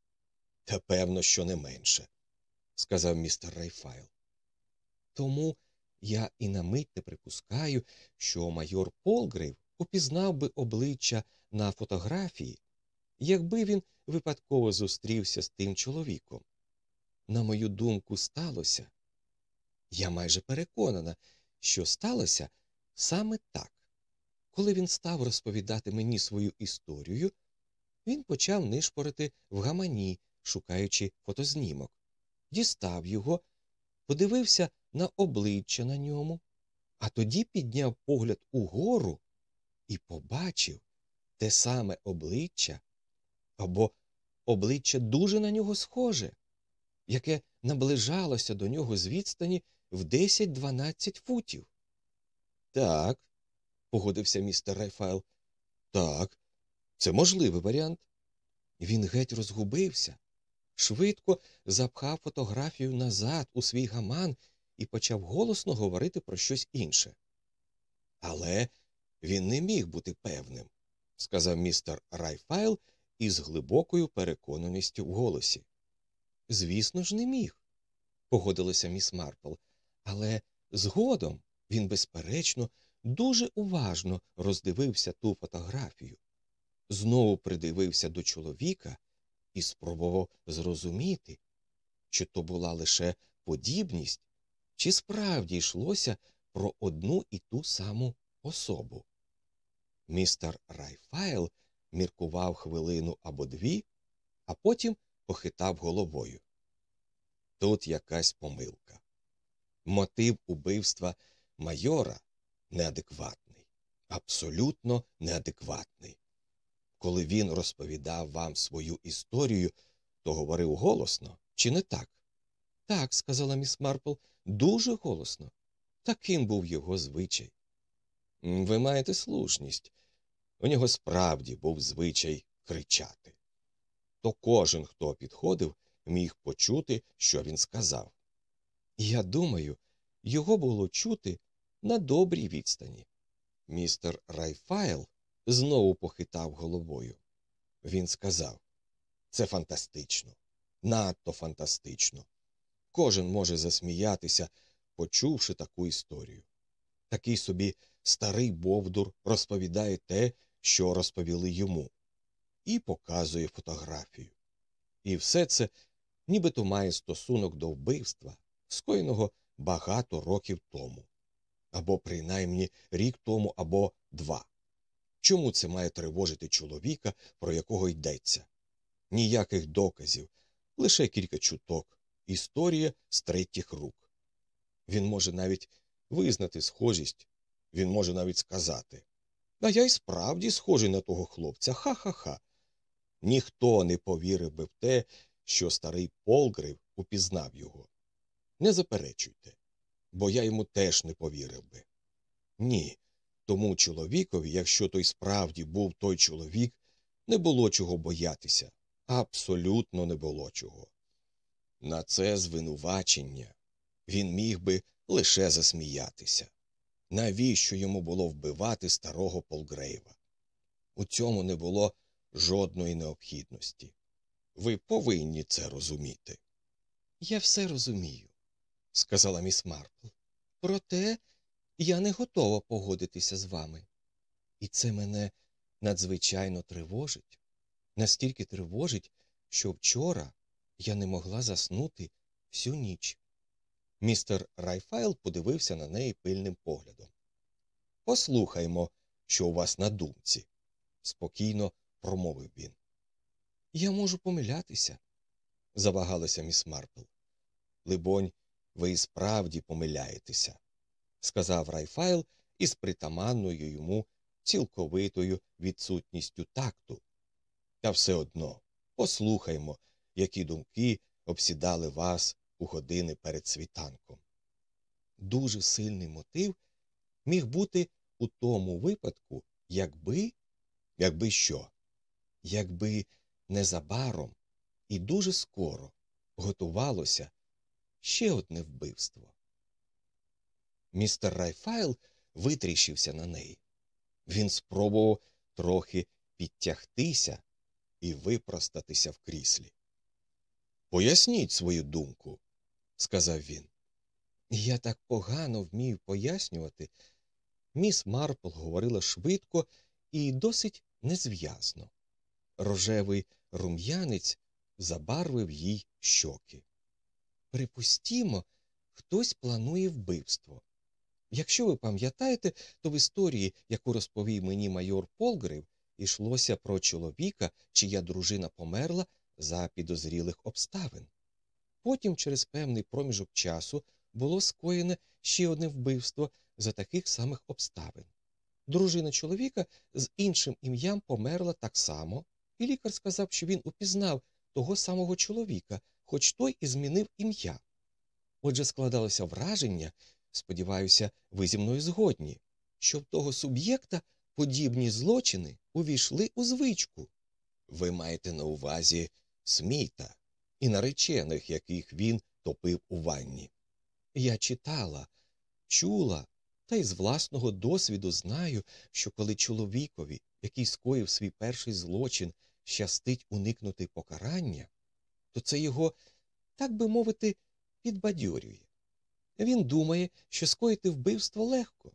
Та певно, що не менше, сказав містер Райфайл. Тому я і на мить не припускаю, що майор Полгрейв упізнав би обличчя на фотографії, якби він випадково зустрівся з тим чоловіком. На мою думку, сталося. Я майже переконана, що сталося саме так. Коли він став розповідати мені свою історію, він почав нишпорити в гамані, шукаючи фотознімок, дістав його, подивився на обличчя на ньому, а тоді підняв погляд угору і побачив те саме обличчя або обличчя дуже на нього схоже, яке наближалося до нього з відстані в 10-12 футів. Так, погодився містер Райфайл. Так, це можливий варіант. Він геть розгубився, швидко запхав фотографію назад у свій гаман і почав голосно говорити про щось інше. Але він не міг бути певним, сказав містер Райфайл із глибокою переконаністю в голосі. Звісно ж, не міг, погодилася міс Марпл, але згодом він, безперечно, дуже уважно роздивився ту фотографію, знову придивився до чоловіка і спробував зрозуміти, чи то була лише подібність, чи справді йшлося про одну і ту саму особу. Містер Райфайл міркував хвилину або дві, а потім похитав головою. Тут якась помилка. Мотив убивства майора неадекватний, абсолютно неадекватний. Коли він розповідав вам свою історію, то говорив голосно, чи не так? Так, сказала міс Марпл, дуже голосно. Таким був його звичай. Ви маєте слушність. У нього справді був звичай кричати. То кожен, хто підходив, міг почути, що він сказав. Я думаю, його було чути на добрій відстані. Містер Райфайл знову похитав головою. Він сказав це фантастично, надто фантастично. Кожен може засміятися, почувши таку історію. Такий собі старий Бовдур розповідає те, що розповіли йому, і показує фотографію. І все це нібито має стосунок до вбивства, скоєного багато років тому, або принаймні рік тому, або два. Чому це має тривожити чоловіка, про якого йдеться? Ніяких доказів, лише кілька чуток, історія з третіх рук. Він може навіть визнати схожість, він може навіть сказати А я й справді схожий на того хлопця, ха-ха-ха. Ніхто не повірив би в те, що старий Полгрив упізнав його. Не заперечуйте, бо я йому теж не повірив би. Ні, тому чоловікові, якщо той справді був той чоловік, не було чого боятися, абсолютно не було чого. На це звинувачення він міг би лише засміятися. Навіщо йому було вбивати старого Полгрейва? У цьому не було жодної необхідності. Ви повинні це розуміти.
Я все розумію, сказала міс Марпл. Проте я не готова погодитися з вами. І це мене надзвичайно тривожить, настільки тривожить, що вчора я не могла заснути всю ніч.
Містер Райфайл подивився на неї пильним поглядом. Послухаймо, що у вас на думці, спокійно промовив він.
Я можу помилятися,
завагалася міс Марпл. Либонь, ви і справді помиляєтеся, сказав Райфайл із притаманною йому цілковитою відсутністю такту. Та все одно послухаймо, які думки обсідали вас у години перед світанком.
Дуже сильний мотив міг бути у тому випадку, якби,
якби що,
якби незабаром і дуже скоро готувалося ще одне вбивство.
Містер Райфайл витріщився на неї. Він спробував трохи підтягтися і випростатися в кріслі. Поясніть свою думку, сказав він.
Я так погано вмію пояснювати. Міс Марпл говорила швидко і досить незв'язно. Рожевий рум'янець забарвив їй щоки. Припустімо, хтось планує вбивство. Якщо ви пам'ятаєте, то в історії, яку розповів мені майор Полгрив, йшлося про чоловіка, чия дружина померла за підозрілих обставин. Потім, через певний проміжок часу, було скоєне ще одне вбивство за таких самих обставин. Дружина чоловіка з іншим ім'ям померла так само, і лікар сказав, що він упізнав того самого чоловіка, хоч той і змінив ім'я. Отже, складалося враження, сподіваюся, ви зі мною згодні, що в того суб'єкта подібні злочини увійшли у звичку.
Ви маєте на увазі Сміта і наречених, яких він топив у ванні.
Я читала, чула, та й з власного досвіду знаю, що коли чоловікові, який скоїв свій перший злочин, щастить уникнути покарання, то це його, так би мовити, підбадьорює. Він думає, що скоїти вбивство легко,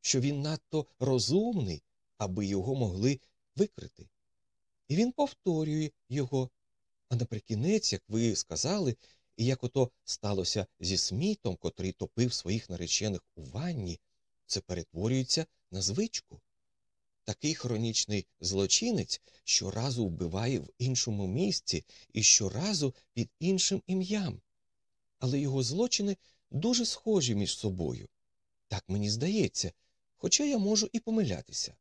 що він надто розумний, аби його могли викрити. І він повторює його. А наприкінець, як ви сказали, і як ото сталося зі Смітом, котрий топив своїх наречених у ванні, це перетворюється на звичку. Такий хронічний злочинець щоразу вбиває в іншому місці і щоразу під іншим ім'ям. Але його злочини дуже схожі між собою. Так мені здається, хоча я можу і помилятися.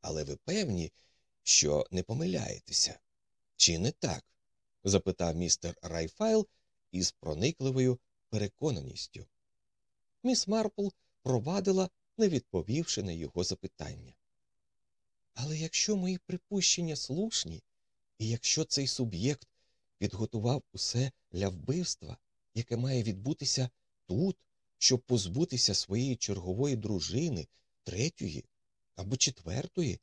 Але ви певні, що не помиляєтеся? Чи не так? запитав містер Райфайл із проникливою переконаністю.
Міс Марпл провадила, не відповівши на його запитання. Але якщо мої припущення слушні, і якщо цей суб'єкт підготував усе для вбивства, яке має відбутися тут, щоб позбутися своєї чергової дружини, третьої або четвертої,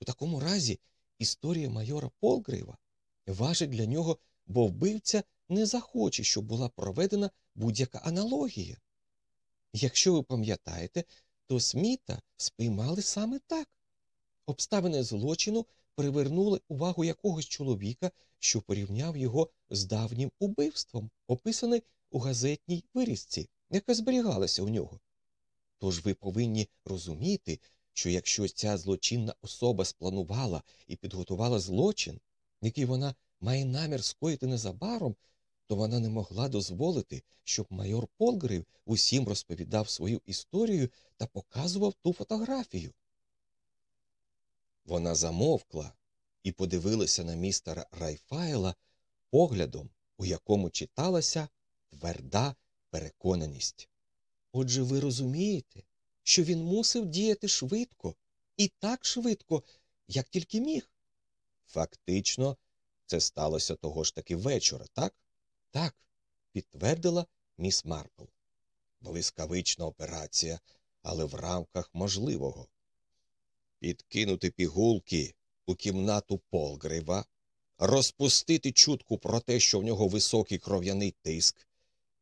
у такому разі історія майора Полгрива важить для нього, бо вбивця не захоче, щоб була проведена будь-яка аналогія. Якщо ви пам'ятаєте, то Сміта сприймали саме так. Обставини злочину привернули увагу якогось чоловіка, що порівняв його з давнім убивством, описане у газетній вирізці, яка зберігалася у нього. Тож ви повинні розуміти, що якщо ця злочинна особа спланувала і підготувала злочин, який вона має намір скоїти незабаром, то вона не могла дозволити, щоб майор Полгрив усім розповідав свою історію та показував ту фотографію.
Вона замовкла і подивилася на містера Райфайла поглядом, у якому читалася тверда переконаність.
Отже, ви розумієте, що він мусив діяти швидко і так швидко, як тільки міг.
Фактично, це сталося того ж таки вечора, так?
Так, підтвердила міс Марпл.
Блискавична операція, але в рамках можливого. Підкинути пігулки у кімнату Полгрива, розпустити чутку про те, що в нього високий кров'яний тиск,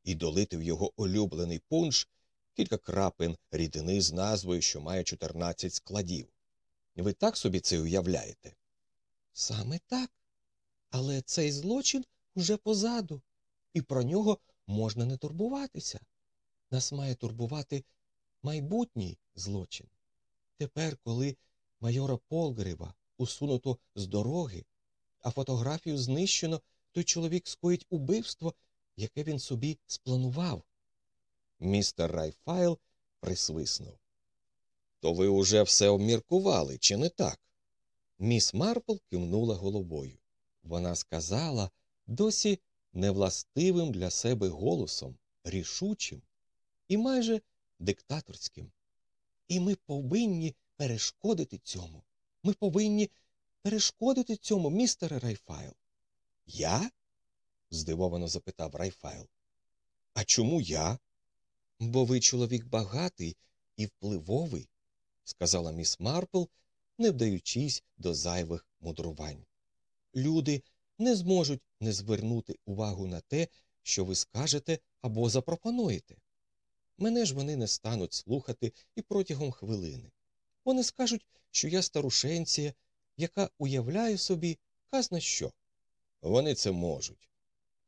і долити в його улюблений пунш кілька крапин рідини з назвою, що має 14 складів. Ви так собі це уявляєте?
Саме так. Але цей злочин уже позаду, і про нього можна не турбуватися. Нас має турбувати майбутній злочин. Тепер, коли майора Полґрейва усунуто з дороги, а фотографію знищено, той чоловік скоїть убивство, яке він собі спланував.
Містер Райфайл присвиснув. То ви уже все обміркували, чи не так?
Міс Марпл кивнула головою. Вона сказала досі невластивим для себе голосом, рішучим і майже диктаторським. І ми повинні перешкодити цьому. Ми повинні перешкодити цьому, містере Райфайл.
Я? здивовано запитав Райфайл. А чому я?
Бо ви чоловік багатий і впливовий, сказала міс Марпл, не вдаючись до зайвих мудрувань. Люди не зможуть не звернути увагу на те, що ви скажете або запропонуєте. Мене ж вони не стануть слухати і протягом хвилини. Вони скажуть, що я старушенція, яка уявляє собі казна що.
Вони це можуть,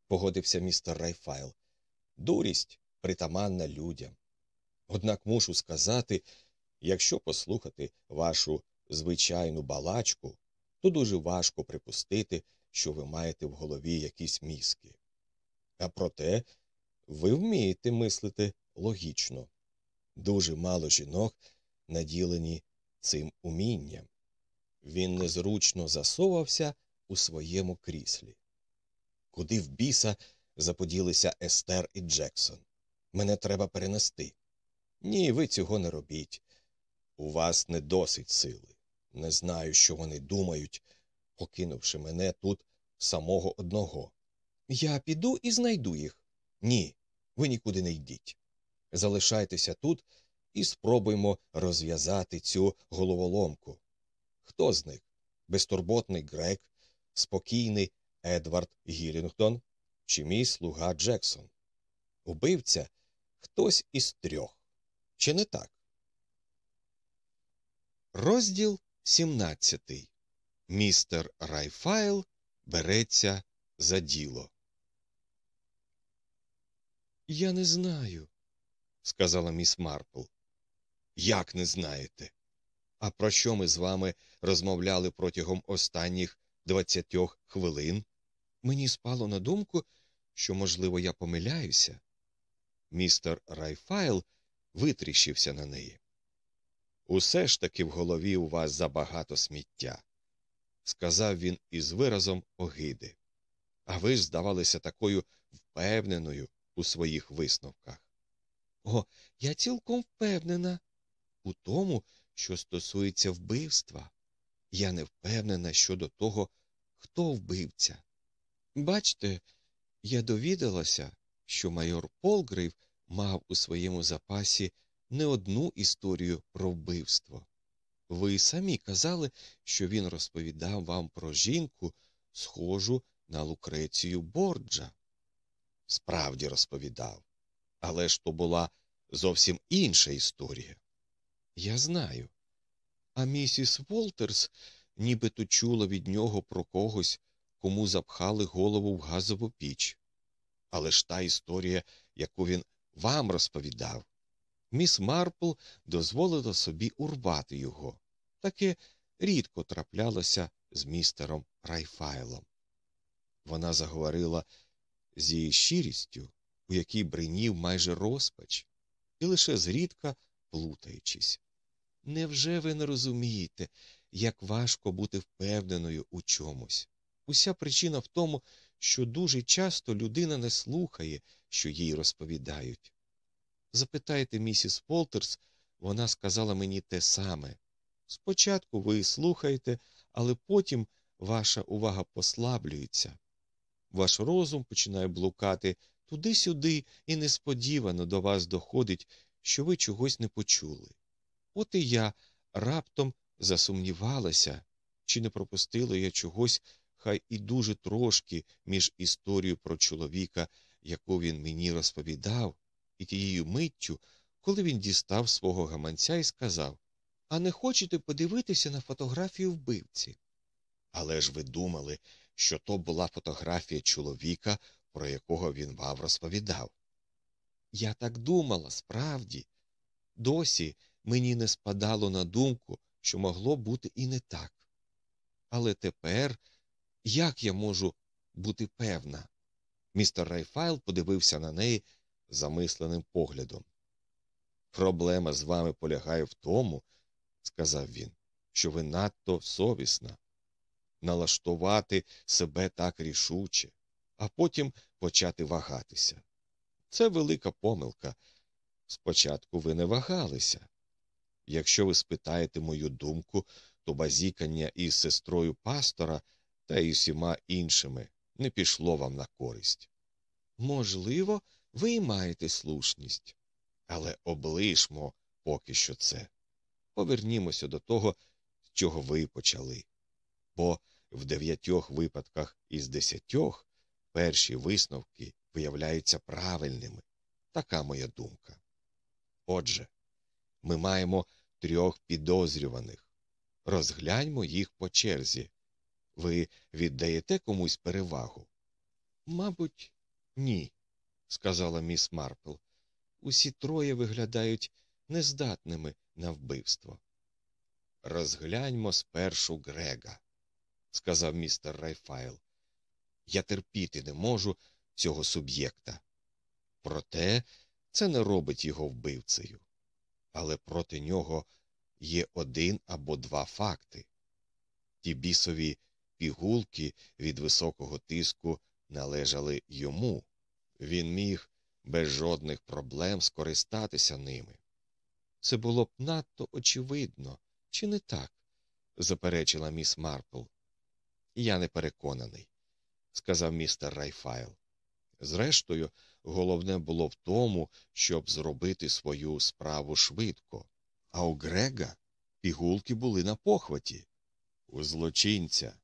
погодився містер Райфайл. Дурість притаманна людям. Однак мушу сказати, якщо послухати вашу звичайну балачку, то дуже важко припустити, що ви маєте в голові якісь мізки. А проте ви вмієте мислити логічно. Дуже мало жінок наділені цим умінням. Він незручно засовався у своєму кріслі. Куди в біса заподілися Естер і Джексон? Мене треба перенести. Ні, ви цього не робіть. У вас не досить сили. Не знаю, що вони думають, покинувши мене тут самого одного.
Я піду і знайду їх.
Ні, ви нікуди не йдіть. Залишайтеся тут і спробуймо розв'язати цю головоломку. Хто з них? Безтурботний Грек, спокійний Едвард Гілінгтон чи мій слуга Джексон? Убивця хтось із трьох. Чи не так? Розділ 17. Містер Райфайл береться за діло.
Я не знаю,
сказала міс Марпл. Як не знаєте? А про що ми з вами розмовляли протягом останніх двадцятьох хвилин? Мені спало на думку, що, можливо, я помиляюся. Містер Райфайл витріщився на неї. Усе ж таки в голові у вас забагато сміття, сказав він із виразом огиди. А ви ж здавалися такою впевненою у своїх висновках.
О, я цілком впевнена у тому, що стосується вбивства. Я не впевнена щодо того, хто вбивця. Бачте, я довідалася, що майор Полгрейв мав у своєму запасі не одну історію про вбивство. Ви самі казали, що він розповідав вам про жінку, схожу на Лукрецію Борджа.
Справді розповідав. Але ж то була зовсім інша історія.
Я знаю. А місіс Волтерс нібито чула від нього про когось, кому запхали голову в газову піч.
Але ж та історія, яку він вам розповідав,
міс Марпл дозволила собі урвати його. Таке рідко траплялося з містером Райфайлом.
Вона заговорила з її щирістю, у якій бринів майже розпач, і лише зрідка плутаючись.
Невже ви не розумієте, як важко бути впевненою у чомусь? Уся причина в тому, що дуже часто людина не слухає, що їй розповідають. Запитайте місіс Волтерс, вона сказала мені те саме. Спочатку ви слухаєте, але потім ваша увага послаблюється. Ваш розум починає блукати туди-сюди, і несподівано до вас доходить, що ви чогось не почули. От і я раптом засумнівалася, чи не пропустила я чогось
хай і дуже трошки між історією про чоловіка, яку він мені розповідав, і тією миттю, коли він дістав свого гаманця і сказав А не хочете подивитися на фотографію вбивці? Але ж ви думали, що то була фотографія чоловіка, про якого він вам розповідав. Я так думала, справді. Досі мені не спадало на думку, що могло бути і не так. Але тепер як я можу бути певна? Містер Райфайл подивився на неї замисленим поглядом. Проблема з вами полягає в тому, сказав він, що ви надто совісна. Налаштувати себе так рішуче, а потім почати вагатися. Це велика помилка. Спочатку ви не вагалися. Якщо ви спитаєте мою думку, то базікання із сестрою пастора та й усіма іншими не пішло вам на користь. Можливо, ви маєте слушність, але облишмо поки що це. Повернімося до того, з чого ви почали. Бо в дев'ятьох випадках із десятьох перші висновки виявляються правильними. Така моя думка. Отже, ми маємо трьох підозрюваних. Розгляньмо їх по черзі. Ви віддаєте комусь перевагу? Мабуть, ні, сказала міс Марпл. Усі троє виглядають нездатними на вбивство. Розгляньмо спершу Грега, сказав містер Райфайл. Я терпіти не можу цього суб'єкта. Проте це не робить його вбивцею. Але проти нього є один або два факти. Ті бісові пігулки від високого тиску належали йому. Він міг без жодних проблем скористатися ними. Це було б надто очевидно, чи не так? заперечила міс Марпл. Я не переконаний, сказав містер Райфайл. Зрештою, головне було в тому, щоб зробити свою справу швидко. А у Грега пігулки були на похваті. У злочинця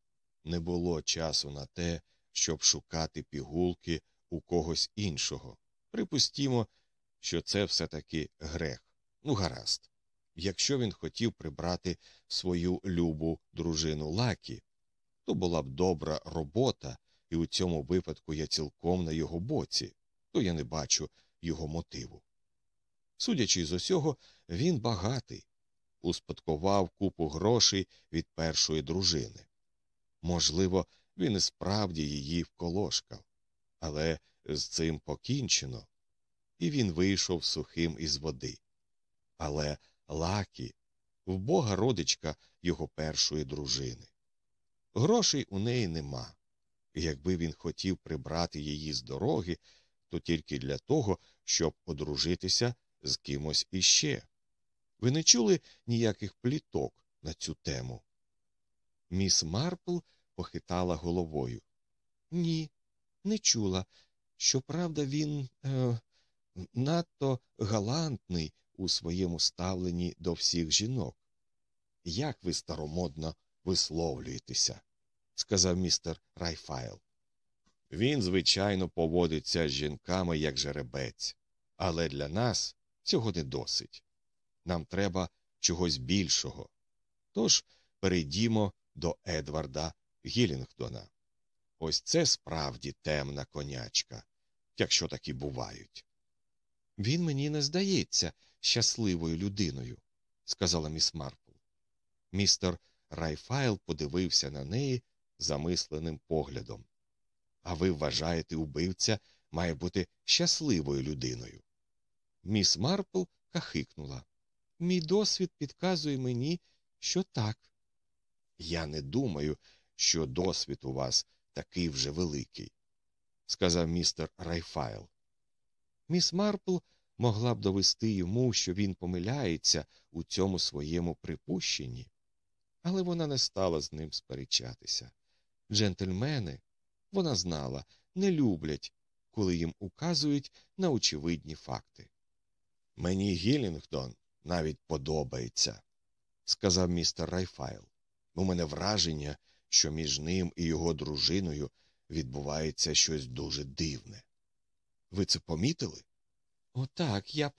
не було часу на те, щоб шукати пігулки у когось іншого. Припустімо, що це все таки грех. Ну, гаразд. Якщо він хотів прибрати свою любу дружину Лакі, то була б добра робота, і у цьому випадку я цілком на його боці, то я не бачу його мотиву. Судячи з усього, він багатий, успадкував купу грошей від першої дружини. Можливо, він і справді її вколошкав, але з цим покінчено, і він вийшов сухим із води. Але Лакі вбога родичка його першої дружини. Грошей у неї нема, якби він хотів прибрати її з дороги, то тільки для того, щоб одружитися з кимось іще. Ви не чули ніяких пліток на цю тему? Міс Марпл похитала головою. Ні, не чула. Щоправда, він е, надто галантний у своєму ставленні до всіх жінок. Як ви старомодно висловлюєтеся, сказав містер Райфайл. Він, звичайно, поводиться з жінками як жеребець, але для нас цього не досить. Нам треба чогось більшого. Тож перейдімо до Едварда Гілінгдона. Ось це справді темна конячка, якщо такі бувають. Він мені не здається щасливою людиною, сказала міс Марпл. Містер Райфайл подивився на неї замисленим поглядом. А ви вважаєте, убивця має бути щасливою людиною? Міс Марпл кахикнула. Мій досвід підказує мені, що так. Я не думаю, що досвід у вас такий вже великий, сказав містер Райфайл. Міс Марпл могла б довести йому, що він помиляється у цьому своєму припущенні, але вона не стала з ним сперечатися. Джентльмени, вона знала, не люблять, коли їм указують на очевидні факти. Мені Гілінгдон навіть подобається, сказав містер Райфайл. У мене враження, що між ним і його дружиною відбувається щось дуже дивне. Ви це помітили?
Отак, я